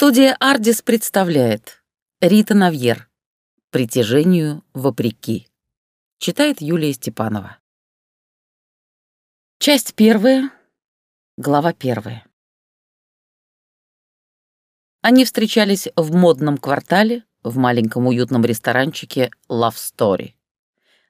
Студия «Ардис» представляет Рита Навьер «Притяжению вопреки». Читает Юлия Степанова. Часть первая, глава первая. Они встречались в модном квартале, в маленьком уютном ресторанчике Love Story.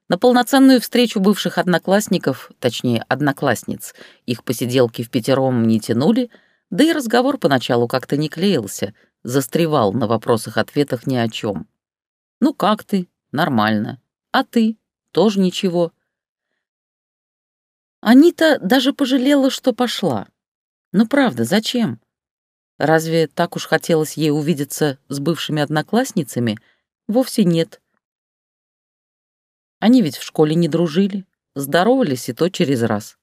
На полноценную встречу бывших одноклассников, точнее, одноклассниц, их посиделки в пятером не тянули, да и разговор поначалу как-то не клеился, застревал на вопросах-ответах ни о чем. «Ну как ты? Нормально. А ты? Тоже ничего». Анита даже пожалела, что пошла. Ну правда, зачем? Разве так уж хотелось ей увидеться с бывшими одноклассницами? Вовсе нет. Они ведь в школе не дружили, здоровались и то через раз.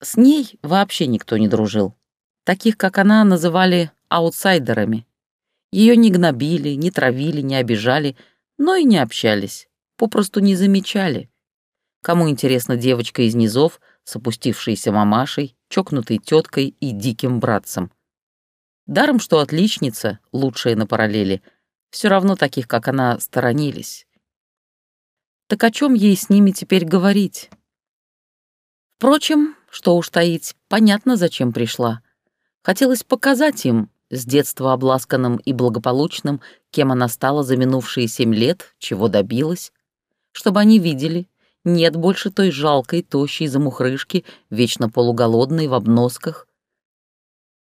С ней вообще никто не дружил. Таких, как она, называли аутсайдерами. Ее не гнобили, не травили, не обижали, но и не общались, попросту не замечали. Кому интересна девочка из низов с опустившейся мамашей, чокнутой теткой и диким братцем? Даром, что отличница, лучшая на параллели, все равно таких, как она, сторонились. Так о чем ей с ними теперь говорить? Впрочем, что уж таить, понятно, зачем пришла. Хотелось показать им, с детства обласканным и благополучным, кем она стала за минувшие семь лет, чего добилась, чтобы они видели, нет больше той жалкой, тощей замухрышки, вечно полуголодной в обносках,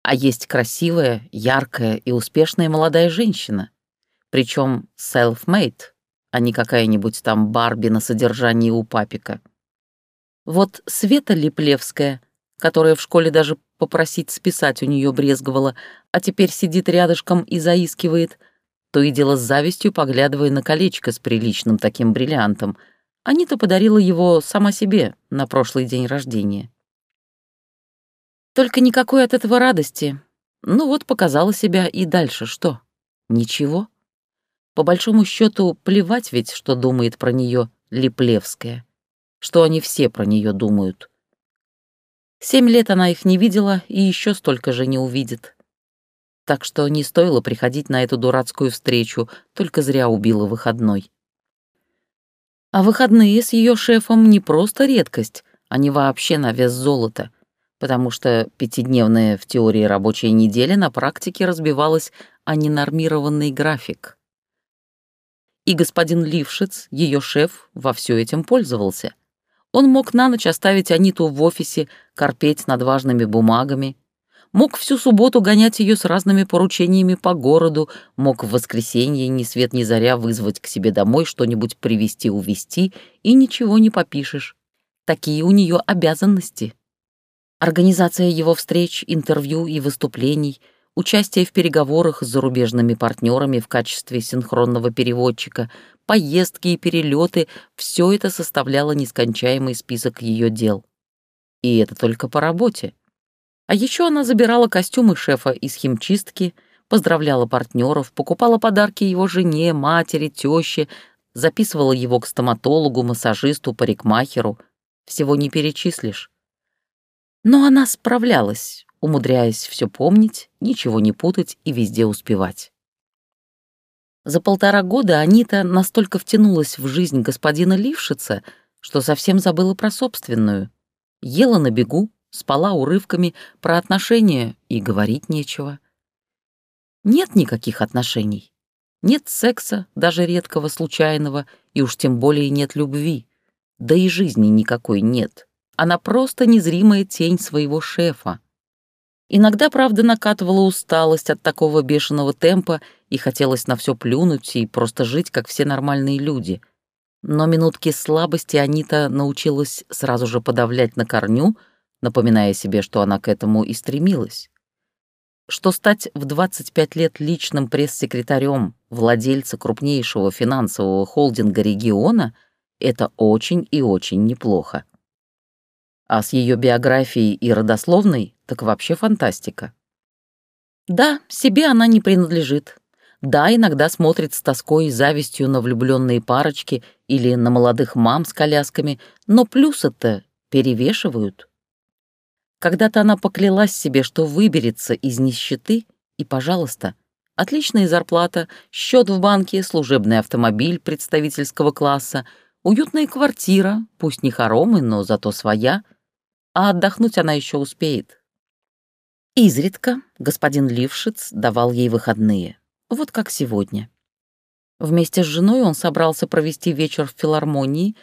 а есть красивая, яркая и успешная молодая женщина, причем self-made, а не какая-нибудь там Барби на содержании у папика. Вот Света Липлевская, которая в школе даже попросить списать у нее брезговала, а теперь сидит рядышком и заискивает, то и дело с завистью поглядывая на колечко с приличным таким бриллиантом. Анита подарила его сама себе на прошлый день рождения. Только никакой от этого радости. Ну вот показала себя и дальше что? Ничего. По большому счету, плевать ведь, что думает про нее Липлевская, что они все про нее думают. Семь лет она их не видела и еще столько же не увидит. Так что не стоило приходить на эту дурацкую встречу, только зря убила выходной. А выходные с ее шефом не просто редкость, они вообще на вес золота, потому что пятидневная в теории рабочая неделя на практике разбивалась о ненормированный график и господин Лившиц, ее шеф, во все этим пользовался. Он мог на ночь оставить Аниту в офисе, корпеть над важными бумагами, мог всю субботу гонять ее с разными поручениями по городу, мог в воскресенье ни свет ни заря вызвать к себе домой что-нибудь привезти-увезти, и ничего не попишешь. Такие у нее обязанности. Организация его встреч, интервью и выступлений — участие в переговорах с зарубежными партнерами в качестве синхронного переводчика, поездки и перелеты — все это составляло нескончаемый список ее дел. И это только по работе. А еще она забирала костюмы шефа из химчистки, поздравляла партнеров, покупала подарки его жене, матери, теще, записывала его к стоматологу, массажисту, парикмахеру. Всего не перечислишь. Но она справлялась, умудряясь все помнить, ничего не путать и везде успевать. За полтора года Анита настолько втянулась в жизнь господина Лившица, что совсем забыла про собственную. Ела на бегу, спала урывками, про отношения и говорить нечего. Нет никаких отношений. Нет секса, даже редкого, случайного, и уж тем более нет любви. Да и жизни никакой нет. Она просто незримая тень своего шефа. Иногда, правда, накатывала усталость от такого бешеного темпа и хотелось на все плюнуть и просто жить, как все нормальные люди. Но минутки слабости Анита научилась сразу же подавлять на корню, напоминая себе, что она к этому и стремилась. Что стать в 25 лет личным пресс-секретарем владельца крупнейшего финансового холдинга региона — это очень и очень неплохо. А с ее биографией и родословной так вообще фантастика. Да, себе она не принадлежит. Да, иногда смотрит с тоской и завистью на влюбленные парочки или на молодых мам с колясками, но плюсы-то перевешивают. Когда-то она поклялась себе, что выберется из нищеты И, пожалуйста, отличная зарплата, счет в банке, служебный автомобиль представительского класса, уютная квартира, пусть не хоромы, но зато своя, а отдохнуть она еще успеет. Изредка господин Лившиц давал ей выходные, вот как сегодня. Вместе с женой он собрался провести вечер в филармонии,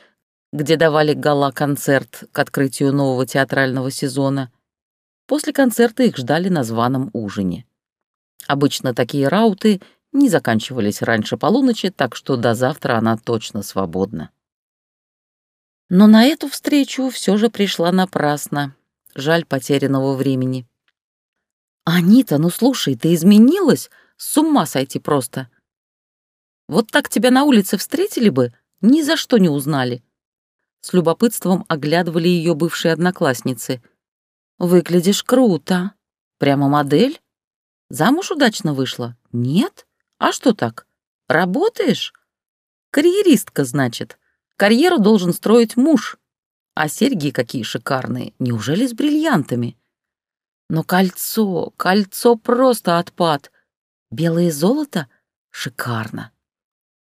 где давали гала-концерт к открытию нового театрального сезона. После концерта их ждали на званом ужине. Обычно такие рауты не заканчивались раньше полуночи, так что до завтра она точно свободна. Но на эту встречу все же пришла напрасно. Жаль потерянного времени. «Анита, ну слушай, ты изменилась? С ума сойти просто!» Вот так тебя на улице встретили бы, ни за что не узнали. С любопытством оглядывали ее бывшие одноклассницы. «Выглядишь круто. Прямо модель? Замуж удачно вышла? Нет? А что так? Работаешь? Карьеристка, значит. Карьеру должен строить муж. А серьги какие шикарные. Неужели с бриллиантами? Но кольцо, кольцо просто отпад. Белое золото? Шикарно.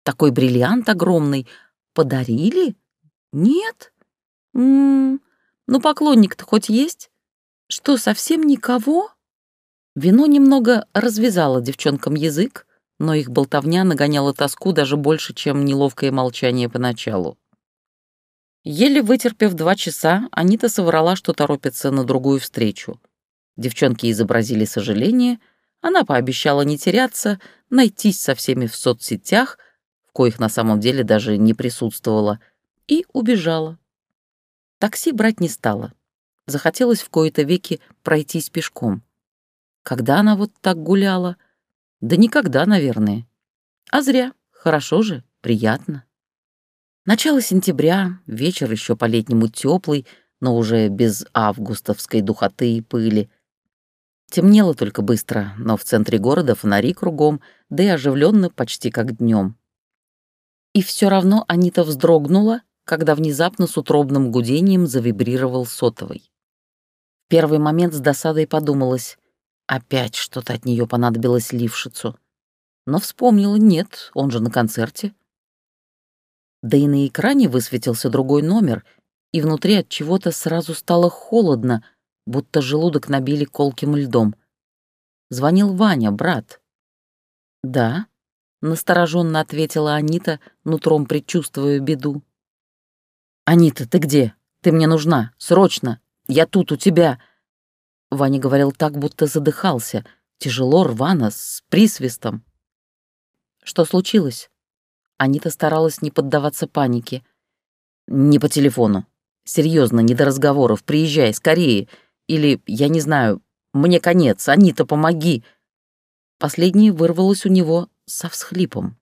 Такой бриллиант огромный. Подарили? Нет? М м-м, -м, ну поклонник-то хоть есть? Что, совсем никого? Вино немного развязало девчонкам язык, но их болтовня нагоняла тоску даже больше, чем неловкое молчание поначалу. Еле вытерпев два часа, Анита соврала, что торопится на другую встречу. Девчонки изобразили сожаление, она пообещала не теряться, найтись со всеми в соцсетях, коих на самом деле даже не присутствовала, и убежала. Такси брать не стала. Захотелось в кои-то веки пройтись пешком. Когда она вот так гуляла? Да никогда, наверное. А зря. Хорошо же, приятно. Начало сентября, вечер еще по-летнему теплый, но уже без августовской духоты и пыли. Темнело только быстро, но в центре города фонари кругом, да и оживленно почти как днем. И все равно Анита вздрогнула, когда внезапно с утробным гудением завибрировал сотовый. В первый момент с досадой подумалось, опять что-то от нее понадобилось Лившицу. Но вспомнила, нет, он же на концерте. Да и на экране высветился другой номер, и внутри от чего-то сразу стало холодно, будто желудок набили колким льдом. Звонил Ваня, брат. «Да», — настороженно ответила Анита, нутром предчувствуя беду. «Анита, ты где? Ты мне нужна. Срочно. Я тут у тебя». Ваня говорил так, будто задыхался, тяжело, рвано, с присвистом. «Что случилось?» Анита старалась не поддаваться панике. «Не по телефону. Серьезно, не до разговоров. Приезжай, скорее. Или, я не знаю, мне конец. Анита, помоги!» Последнее вырвалось у него со всхлипом.